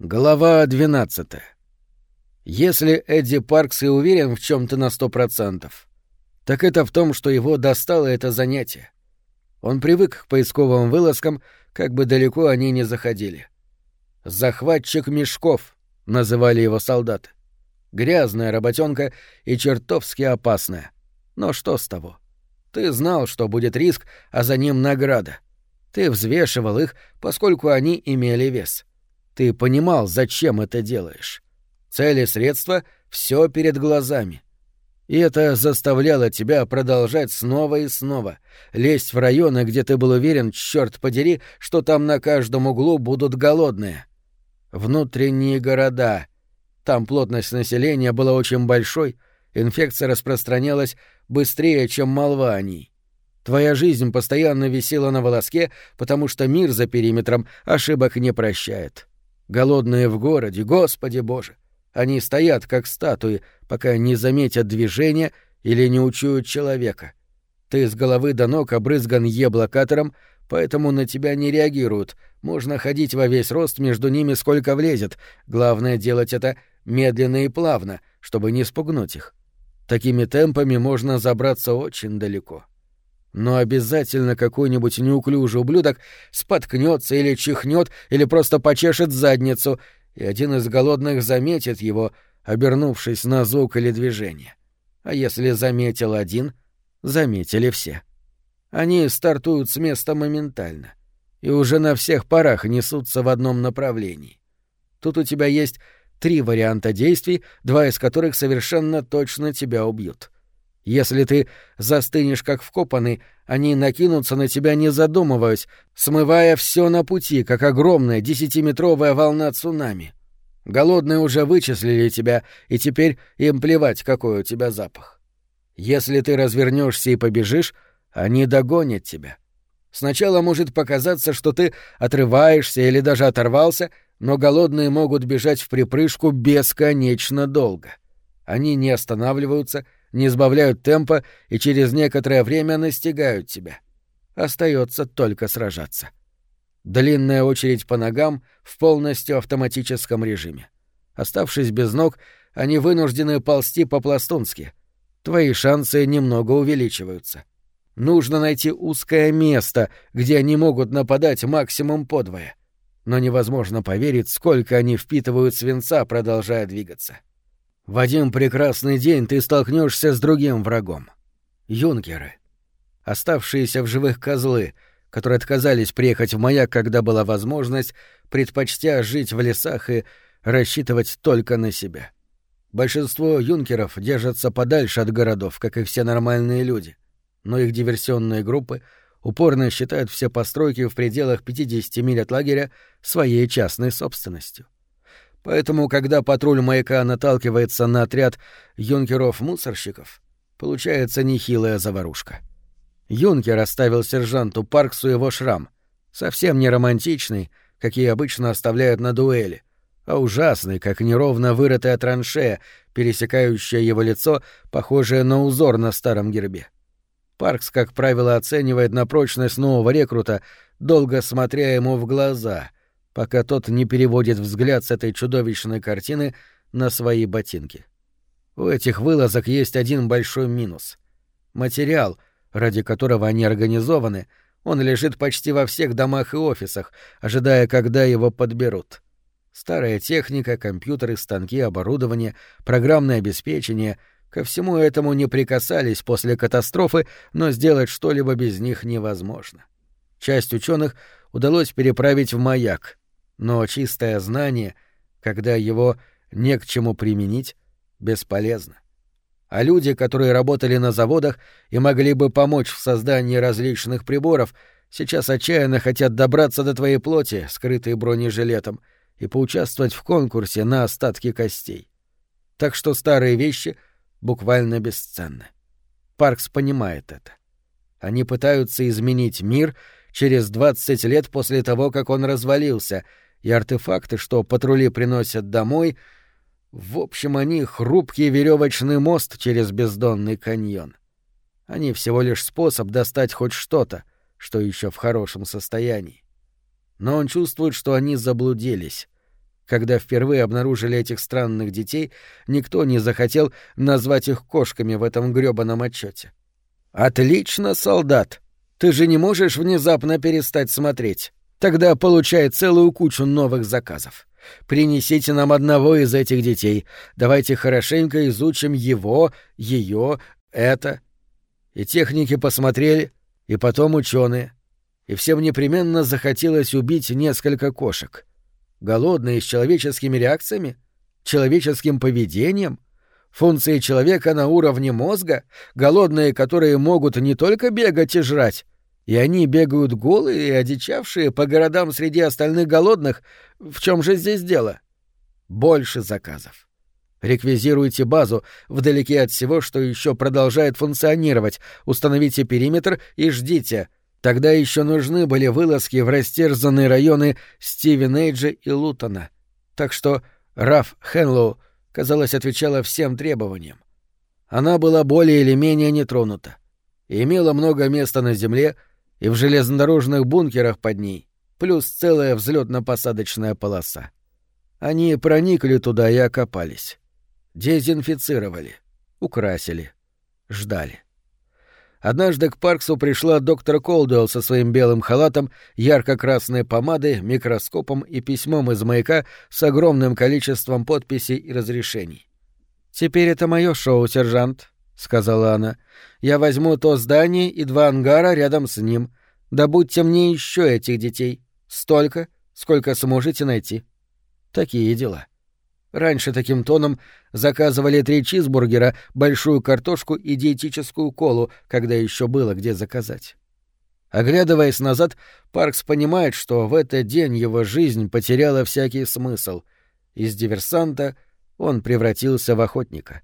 Глава 12. Если Эдди Паркс и уверен в чем то на сто процентов, так это в том, что его достало это занятие. Он привык к поисковым вылазкам, как бы далеко они ни заходили. «Захватчик мешков», — называли его солдаты. Грязная работенка и чертовски опасная. Но что с того? Ты знал, что будет риск, а за ним награда. Ты взвешивал их, поскольку они имели вес. Ты понимал, зачем это делаешь. Цели, средства — все перед глазами. И это заставляло тебя продолжать снова и снова, лезть в районы, где ты был уверен, черт подери, что там на каждом углу будут голодные. Внутренние города. Там плотность населения была очень большой, инфекция распространялась быстрее, чем молва о ней. Твоя жизнь постоянно висела на волоске, потому что мир за периметром ошибок не прощает. Голодные в городе, Господи Боже! Они стоят, как статуи, пока не заметят движения или не учуют человека. Ты с головы до ног обрызган еблокатором, поэтому на тебя не реагируют. Можно ходить во весь рост между ними сколько влезет. Главное делать это медленно и плавно, чтобы не спугнуть их. Такими темпами можно забраться очень далеко. Но обязательно какой-нибудь неуклюжий ублюдок споткнется или чихнет, или просто почешет задницу, и один из голодных заметит его, обернувшись на звук или движение. А если заметил один, заметили все. Они стартуют с места моментально и уже на всех парах несутся в одном направлении. Тут у тебя есть три варианта действий, два из которых совершенно точно тебя убьют. Если ты застынешь как вкопанный, они накинутся на тебя не задумываясь, смывая все на пути, как огромная десятиметровая волна цунами. Голодные уже вычислили тебя, и теперь им плевать, какой у тебя запах. Если ты развернешься и побежишь, они догонят тебя. Сначала может показаться, что ты отрываешься или даже оторвался, но голодные могут бежать в припрыжку бесконечно долго. Они не останавливаются, не сбавляют темпа и через некоторое время настигают тебя. Остается только сражаться. Длинная очередь по ногам в полностью автоматическом режиме. Оставшись без ног, они вынуждены ползти по-пластунски. Твои шансы немного увеличиваются. Нужно найти узкое место, где они могут нападать максимум подвое. Но невозможно поверить, сколько они впитывают свинца, продолжая двигаться. В один прекрасный день ты столкнешься с другим врагом. Юнкеры. Оставшиеся в живых козлы, которые отказались приехать в маяк, когда была возможность, предпочтя жить в лесах и рассчитывать только на себя. Большинство юнкеров держатся подальше от городов, как и все нормальные люди, но их диверсионные группы упорно считают все постройки в пределах 50 миль от лагеря своей частной собственностью. Поэтому, когда патруль маяка наталкивается на отряд юнкеров-мусорщиков, получается нехилая заварушка. Юнкер оставил сержанту Парксу его шрам, совсем не романтичный, какие обычно оставляют на дуэли, а ужасный, как неровно вырытая траншея, пересекающая его лицо, похожее на узор на старом гербе. Паркс, как правило, оценивает на прочность нового рекрута, долго смотря ему в глаза, пока тот не переводит взгляд с этой чудовищной картины на свои ботинки. У этих вылазок есть один большой минус. Материал, ради которого они организованы, он лежит почти во всех домах и офисах, ожидая, когда его подберут. Старая техника, компьютеры, станки, оборудование, программное обеспечение — ко всему этому не прикасались после катастрофы, но сделать что-либо без них невозможно. Часть ученых удалось переправить в маяк, но чистое знание, когда его не к чему применить, бесполезно. А люди, которые работали на заводах и могли бы помочь в создании различных приборов, сейчас отчаянно хотят добраться до твоей плоти, скрытой бронежилетом, и поучаствовать в конкурсе на остатки костей. Так что старые вещи буквально бесценны. Паркс понимает это. Они пытаются изменить мир через 20 лет после того, как он развалился — и артефакты, что патрули приносят домой, в общем, они хрупкий веревочный мост через бездонный каньон. Они всего лишь способ достать хоть что-то, что еще в хорошем состоянии. Но он чувствует, что они заблудились. Когда впервые обнаружили этих странных детей, никто не захотел назвать их кошками в этом грёбаном отчете. «Отлично, солдат! Ты же не можешь внезапно перестать смотреть. Тогда получай целую кучу новых заказов. Принесите нам одного из этих детей. Давайте хорошенько изучим его, ее, это». И техники посмотрели, и потом ученые. И всем непременно захотелось убить несколько кошек — голодные с человеческими реакциями, человеческим поведением, функции человека на уровне мозга, голодные, которые могут не только бегать и жрать, и они бегают голые и одичавшие по городам среди остальных голодных. В чем же здесь дело? Больше заказов. Реквизируйте базу вдалеке от всего, что еще продолжает функционировать, установите периметр и ждите — Тогда еще нужны были вылазки в растерзанные районы Стивенейджа и Лутона. Так что Раф Хенлоу, казалось, отвечала всем требованиям. Она была более или менее нетронута имела много места на земле и в железнодорожных бункерах под ней, плюс целая взлетно-посадочная полоса. Они проникли туда и окопались. Дезинфицировали, украсили, ждали. Однажды к Парксу пришла доктор Колдуэлл со своим белым халатом, ярко-красной помадой, микроскопом и письмом из маяка с огромным количеством подписей и разрешений. «Теперь это мое шоу, сержант», — сказала она. «Я возьму то здание и два ангара рядом с ним. Добудьте мне еще этих детей. Столько, сколько сможете найти». Такие дела. Раньше таким тоном заказывали три чизбургера, большую картошку и диетическую колу, когда еще было где заказать. Оглядываясь назад, Паркс понимает, что в этот день его жизнь потеряла всякий смысл. Из диверсанта он превратился в охотника.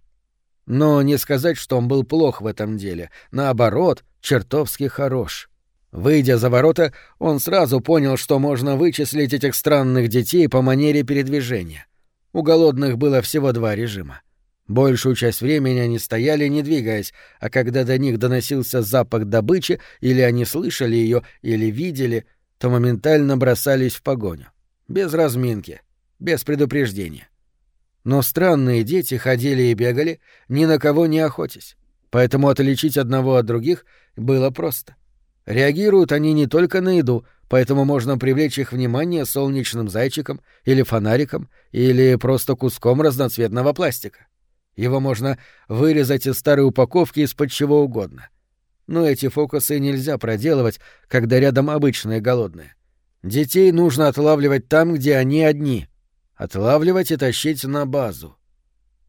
Но не сказать, что он был плох в этом деле. Наоборот, чертовски хорош. Выйдя за ворота, он сразу понял, что можно вычислить этих странных детей по манере передвижения. У голодных было всего два режима. Большую часть времени они стояли, не двигаясь, а когда до них доносился запах добычи, или они слышали ее, или видели, то моментально бросались в погоню. Без разминки, без предупреждения. Но странные дети ходили и бегали, ни на кого не охотясь. Поэтому отличить одного от других было просто. Реагируют они не только на еду, поэтому можно привлечь их внимание солнечным зайчиком или фонариком или просто куском разноцветного пластика. Его можно вырезать из старой упаковки из-под чего угодно. Но эти фокусы нельзя проделывать, когда рядом обычные голодные. Детей нужно отлавливать там, где они одни. Отлавливать и тащить на базу.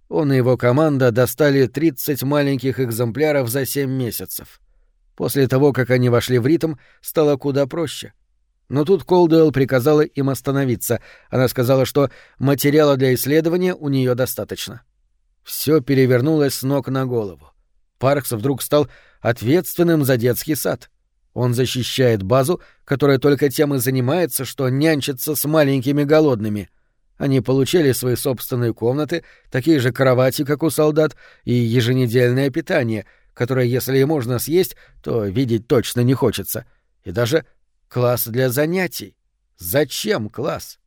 Он и его команда достали 30 маленьких экземпляров за 7 месяцев. После того, как они вошли в ритм, стало куда проще. Но тут Колдуэлл приказала им остановиться. Она сказала, что материала для исследования у нее достаточно. Все перевернулось с ног на голову. Паркс вдруг стал ответственным за детский сад. Он защищает базу, которая только тем и занимается, что нянчится с маленькими голодными. Они получили свои собственные комнаты, такие же кровати, как у солдат, и еженедельное питание — которое, если и можно съесть, то видеть точно не хочется. И даже класс для занятий. Зачем класс?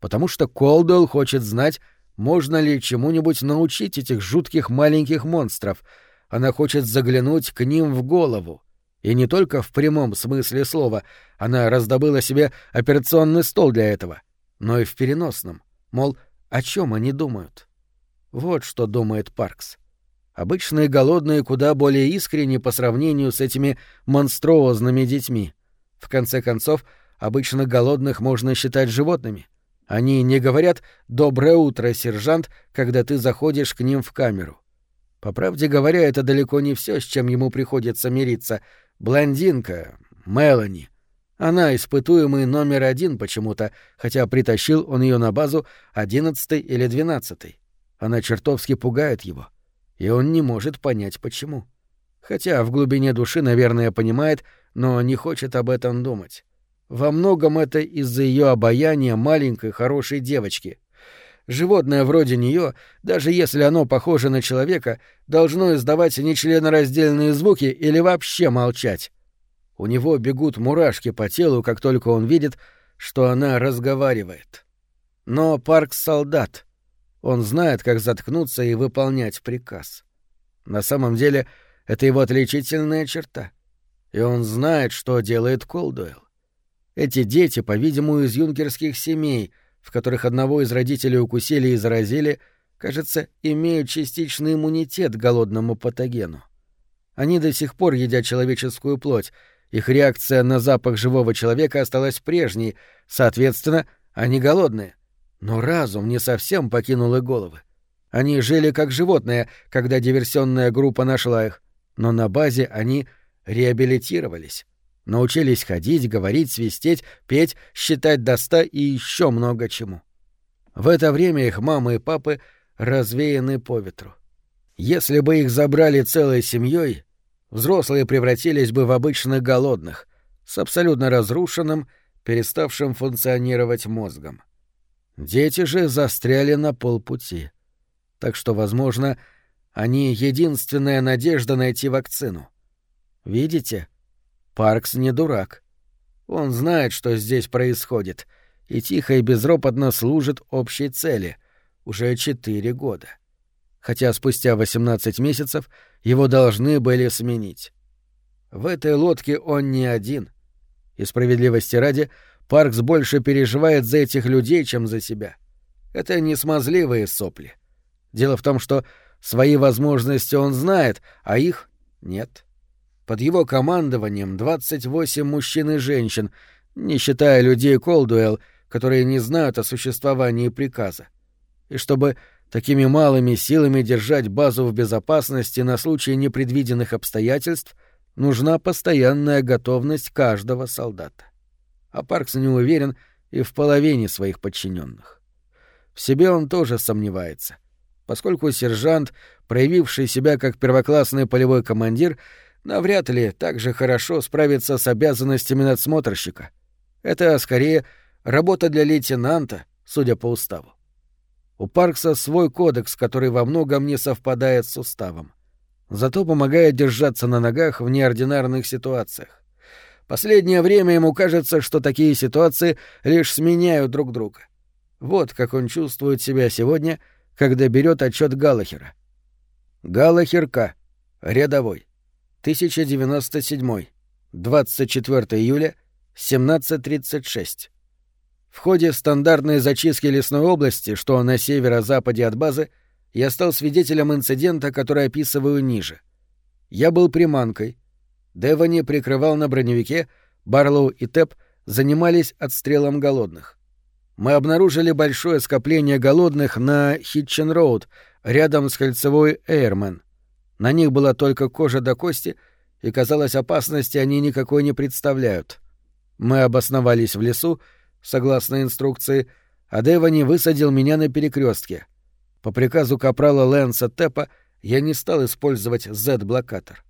Потому что Колдуэлл хочет знать, можно ли чему-нибудь научить этих жутких маленьких монстров. Она хочет заглянуть к ним в голову. И не только в прямом смысле слова. Она раздобыла себе операционный стол для этого, но и в переносном. Мол, о чем они думают? Вот что думает Паркс. Обычные голодные куда более искренни по сравнению с этими монструозными детьми. В конце концов, обычно голодных можно считать животными. Они не говорят «доброе утро, сержант», когда ты заходишь к ним в камеру. По правде говоря, это далеко не все, с чем ему приходится мириться. Блондинка, Мелани. Она испытуемый номер один почему-то, хотя притащил он ее на базу одиннадцатый или двенадцатый. Она чертовски пугает его и он не может понять, почему. Хотя в глубине души, наверное, понимает, но не хочет об этом думать. Во многом это из-за ее обаяния маленькой хорошей девочки. Животное вроде нее, даже если оно похоже на человека, должно издавать нечленораздельные звуки или вообще молчать. У него бегут мурашки по телу, как только он видит, что она разговаривает. Но Паркс — солдат. Он знает, как заткнуться и выполнять приказ. На самом деле, это его отличительная черта. И он знает, что делает Колдуэлл. Эти дети, по-видимому, из юнкерских семей, в которых одного из родителей укусили и заразили, кажется, имеют частичный иммунитет к голодному патогену. Они до сих пор едят человеческую плоть, их реакция на запах живого человека осталась прежней, соответственно, они голодные. Но разум не совсем покинул их головы. Они жили как животные, когда диверсионная группа нашла их, но на базе они реабилитировались. Научились ходить, говорить, свистеть, петь, считать до ста и еще много чему. В это время их мамы и папы развеяны по ветру. Если бы их забрали целой семьей, взрослые превратились бы в обычных голодных, с абсолютно разрушенным, переставшим функционировать мозгом. Дети же застряли на полпути. Так что, возможно, они — единственная надежда найти вакцину. Видите? Паркс не дурак. Он знает, что здесь происходит, и тихо и безропотно служит общей цели — уже четыре года. Хотя спустя 18 месяцев его должны были сменить. В этой лодке он не один. И справедливости ради, Паркс больше переживает за этих людей, чем за себя. Это не смазливые сопли. Дело в том, что свои возможности он знает, а их нет. Под его командованием 28 мужчин и женщин, не считая людей Колдуэлл, которые не знают о существовании приказа. И чтобы такими малыми силами держать базу в безопасности на случай непредвиденных обстоятельств, нужна постоянная готовность каждого солдата. А Паркс не уверен и в половине своих подчиненных. В себе он тоже сомневается, поскольку сержант, проявивший себя как первоклассный полевой командир, навряд ли так же хорошо справится с обязанностями надсмотрщика. Это, скорее, работа для лейтенанта, судя по уставу. У Паркса свой кодекс, который во многом не совпадает с уставом. Зато помогает держаться на ногах в неординарных ситуациях. Последнее время ему кажется, что такие ситуации лишь сменяют друг друга. Вот как он чувствует себя сегодня, когда берет отчет Галлахера. Галлахер К. Рядовой. 1097. 24 июля, 17.36. В ходе стандартной зачистки лесной области, что на северо-западе от базы, я стал свидетелем инцидента, который описываю ниже. Я был приманкой. Девани прикрывал на броневике, Барлоу и Теп занимались отстрелом голодных. Мы обнаружили большое скопление голодных на Хитчен-Роуд, рядом с кольцевой Эйрмен. На них была только кожа до кости, и, казалось, опасности они никакой не представляют. Мы обосновались в лесу, согласно инструкции, а Девани высадил меня на перекрестке. По приказу капрала Лэнса Теппа я не стал использовать Z-блокатор.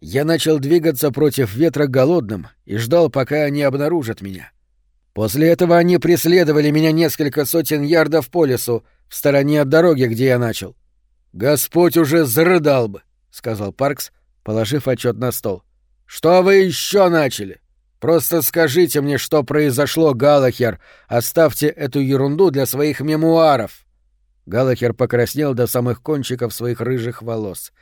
Я начал двигаться против ветра голодным и ждал, пока они обнаружат меня. После этого они преследовали меня несколько сотен ярдов по лесу, в стороне от дороги, где я начал. «Господь уже зарыдал бы», — сказал Паркс, положив отчет на стол. «Что вы еще начали? Просто скажите мне, что произошло, Галахер. Оставьте эту ерунду для своих мемуаров». Галахер покраснел до самых кончиков своих рыжих волос.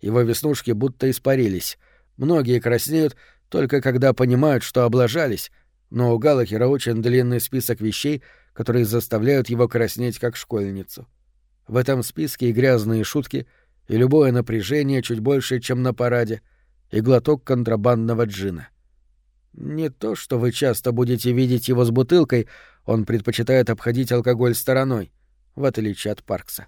Его веснушки будто испарились. Многие краснеют только когда понимают, что облажались, но у Галахера очень длинный список вещей, которые заставляют его краснеть как школьницу. В этом списке и грязные шутки, и любое напряжение чуть больше, чем на параде, и глоток контрабандного джина. Не то, что вы часто будете видеть его с бутылкой, он предпочитает обходить алкоголь стороной, в отличие от Паркса.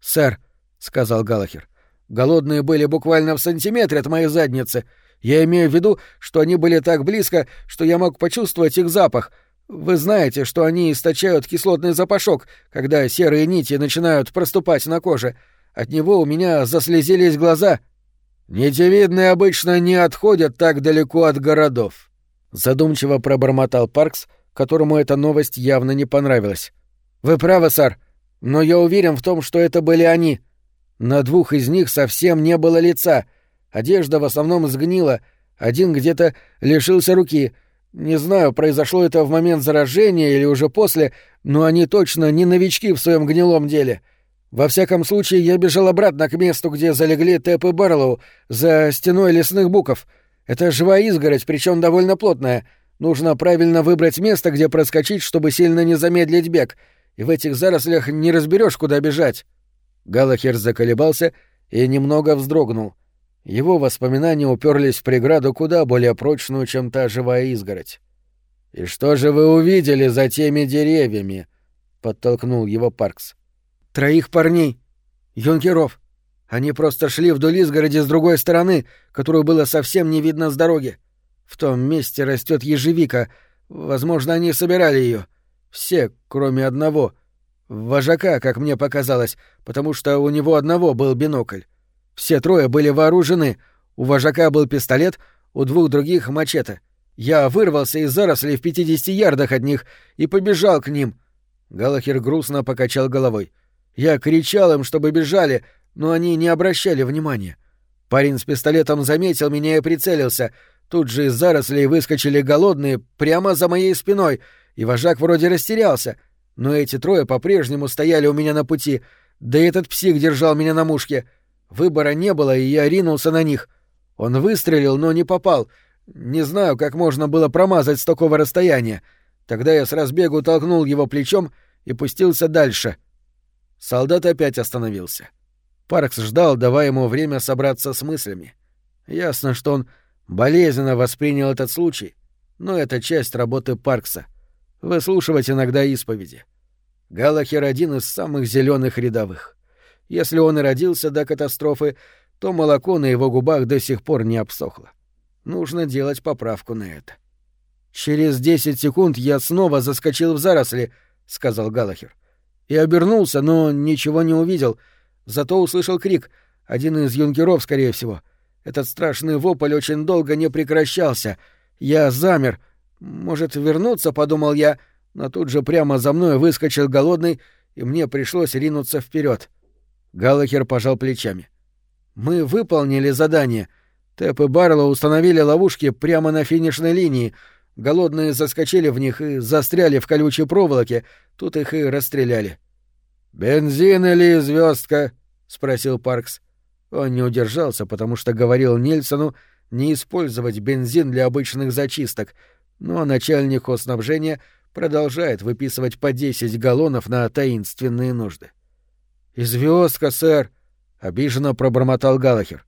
«Сэр», — сказал Галахер, — «голодные были буквально в сантиметре от моей задницы. Я имею в виду, что они были так близко, что я мог почувствовать их запах, вы знаете, что они источают кислотный запашок, когда серые нити начинают проступать на коже. От него у меня заслезились глаза. Нитевидные обычно не отходят так далеко от городов. Задумчиво пробормотал Паркс, которому эта новость явно не понравилась. Вы правы, сэр, но я уверен в том, что это были они. На двух из них совсем не было лица. Одежда в основном сгнила, один где-то лишился руки — не знаю, произошло это в момент заражения или уже после, но они точно не новички в своем гнилом деле. Во всяком случае, я бежал обратно к месту, где залегли Тэп и Барлоу, за стеной лесных буков. Это живая изгородь, причем довольно плотная. Нужно правильно выбрать место, где проскочить, чтобы сильно не замедлить бег, и в этих зарослях не разберешь, куда бежать. Галахер заколебался и немного вздрогнул. Его воспоминания уперлись в преграду куда более прочную, чем та живая изгородь. «И что же вы увидели за теми деревьями?» — подтолкнул его Паркс. «Троих парней. Юнкеров. Они просто шли вдоль изгороди с другой стороны, которую было совсем не видно с дороги. В том месте растет ежевика. Возможно, они собирали ее. Все, кроме одного. Вожака, как мне показалось, потому что у него одного был бинокль. Все трое были вооружены. У вожака был пистолет, у двух других — мачете. Я вырвался из зарослей в 50 ярдах от них и побежал к ним. Галахер грустно покачал головой. Я кричал им, чтобы бежали, но они не обращали внимания. Парень с пистолетом заметил меня и прицелился. Тут же из зарослей выскочили голодные прямо за моей спиной, и вожак вроде растерялся. Но эти трое по-прежнему стояли у меня на пути, да и этот псих держал меня на мушке. Выбора не было, и я ринулся на них. Он выстрелил, но не попал — не знаю, как можно было промазать с такого расстояния. Тогда я с разбегу толкнул его плечом и пустился дальше. Солдат опять остановился. Паркс ждал, давая ему время собраться с мыслями. Ясно, что он болезненно воспринял этот случай, но это часть работы Паркса — выслушивать иногда исповеди. Галахер один из самых зеленых рядовых. Если он и родился до катастрофы, то молоко на его губах до сих пор не обсохло. Нужно делать поправку на это. «Через десять секунд я снова заскочил в заросли», — сказал Галахер. И обернулся, но ничего не увидел. Зато услышал крик. Один из юнкеров, скорее всего. Этот страшный вопль очень долго не прекращался. Я замер. Может, вернуться, подумал я, но тут же прямо за мной выскочил голодный, и мне пришлось ринуться вперед. Галахер пожал плечами. «Мы выполнили задание», — Тэп и Барлоу установили ловушки прямо на финишной линии. Голодные заскочили в них и застряли в колючей проволоке. Тут их и расстреляли. «Бензин или звездка? спросил Паркс. Он не удержался, потому что говорил Нильсону не использовать бензин для обычных зачисток, но начальник снабжения продолжает выписывать по 10 галлонов на таинственные нужды. «И звездка, сэр!» — обиженно пробормотал Галахер.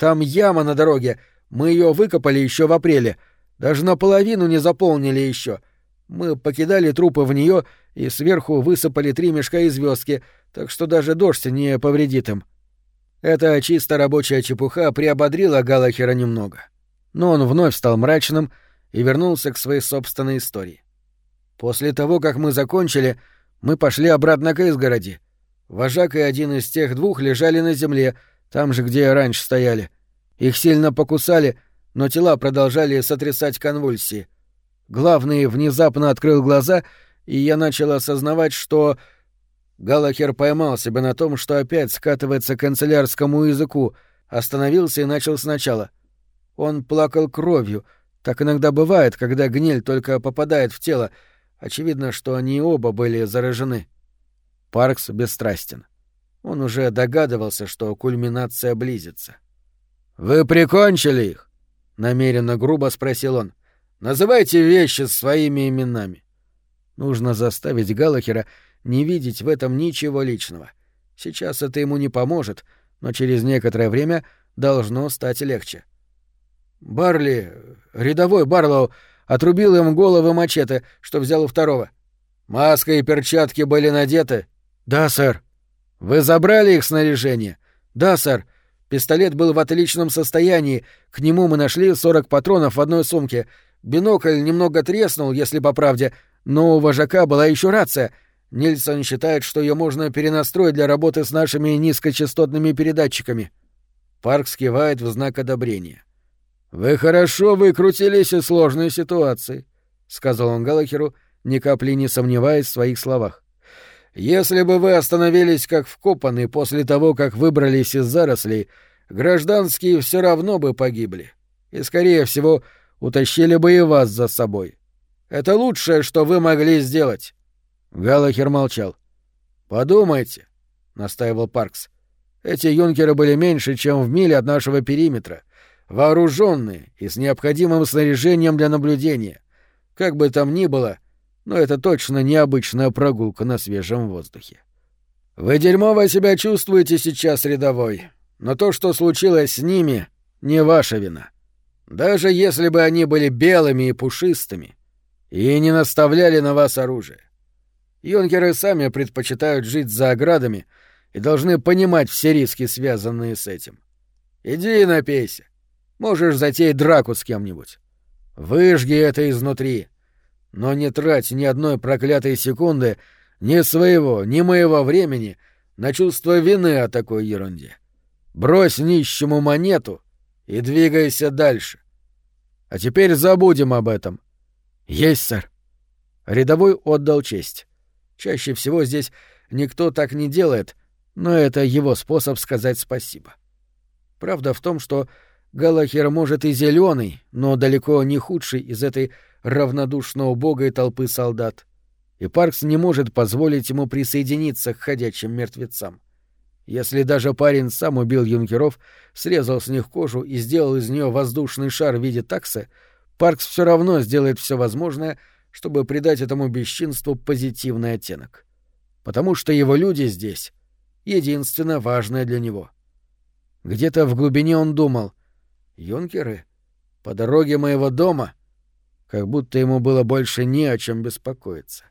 Там яма на дороге. Мы ее выкопали еще в апреле. Даже наполовину не заполнили еще. Мы покидали трупы в нее и сверху высыпали три мешка и звездки, так что даже дождь не повредит им. Эта чисто рабочая чепуха приободрила Галахера немного. Но он вновь стал мрачным и вернулся к своей собственной истории. После того, как мы закончили, мы пошли обратно к изгороди. Вожак и один из тех двух лежали на земле, там же, где раньше стояли. Их сильно покусали, но тела продолжали сотрясать конвульсии. Главный внезапно открыл глаза, и я начал осознавать, что... Галахер поймал себя на том, что опять скатывается к канцелярскому языку, остановился и начал сначала. Он плакал кровью. Так иногда бывает, когда гниль только попадает в тело. Очевидно, что они оба были заражены. Паркс бесстрастен. Он уже догадывался, что кульминация близится. «Вы прикончили их?» — намеренно грубо спросил он. «Называйте вещи своими именами». Нужно заставить Галахера не видеть в этом ничего личного. Сейчас это ему не поможет, но через некоторое время должно стать легче. Барли, рядовой Барлоу, отрубил им головы мачете, что взял у второго. Маска и перчатки были надеты? Да, сэр. «Вы забрали их снаряжение?» «Да, сэр. Пистолет был в отличном состоянии. К нему мы нашли 40 патронов в одной сумке. Бинокль немного треснул, если по правде, но у вожака была еще рация. Нильсон считает, что ее можно перенастроить для работы с нашими низкочастотными передатчиками». Парк скивает в знак одобрения. «Вы хорошо выкрутились из сложной ситуации», — сказал он Галахеру, ни капли не сомневаясь в своих словах. Если бы вы остановились как вкопанный после того, как выбрались из зарослей, гражданские все равно бы погибли. И, скорее всего, утащили бы и вас за собой. Это лучшее, что вы могли сделать. Галахер молчал. «Подумайте», — настаивал Паркс. «Эти юнкеры были меньше, чем в миле от нашего периметра, вооруженные и с необходимым снаряжением для наблюдения. Как бы там ни было, но это точно необычная прогулка на свежем воздухе. Вы дерьмово себя чувствуете сейчас, рядовой, но то, что случилось с ними, не ваша вина. Даже если бы они были белыми и пушистыми и не наставляли на вас оружие. Юнкеры сами предпочитают жить за оградами и должны понимать все риски, связанные с этим. Иди напейся. Можешь затеять драку с кем-нибудь. Выжги это изнутри. Но не трать ни одной проклятой секунды ни своего, ни моего времени на чувство вины о такой ерунде. Брось нищему монету и двигайся дальше. А теперь забудем об этом. Есть, сэр. Рядовой отдал честь. Чаще всего здесь никто так не делает, но это его способ сказать спасибо. Правда в том, что Галахер может и зеленый, но далеко не худший из этой равнодушно убогой толпы солдат. И Паркс не может позволить ему присоединиться к ходячим мертвецам. Если даже парень сам убил юнкеров, срезал с них кожу и сделал из нее воздушный шар в виде таксы, Паркс все равно сделает все возможное, чтобы придать этому бесчинству позитивный оттенок. Потому что его люди здесь — единственно важное для него. Где-то в глубине он думал, «Юнкеры? По дороге моего дома?» Как будто ему было больше не о чем беспокоиться.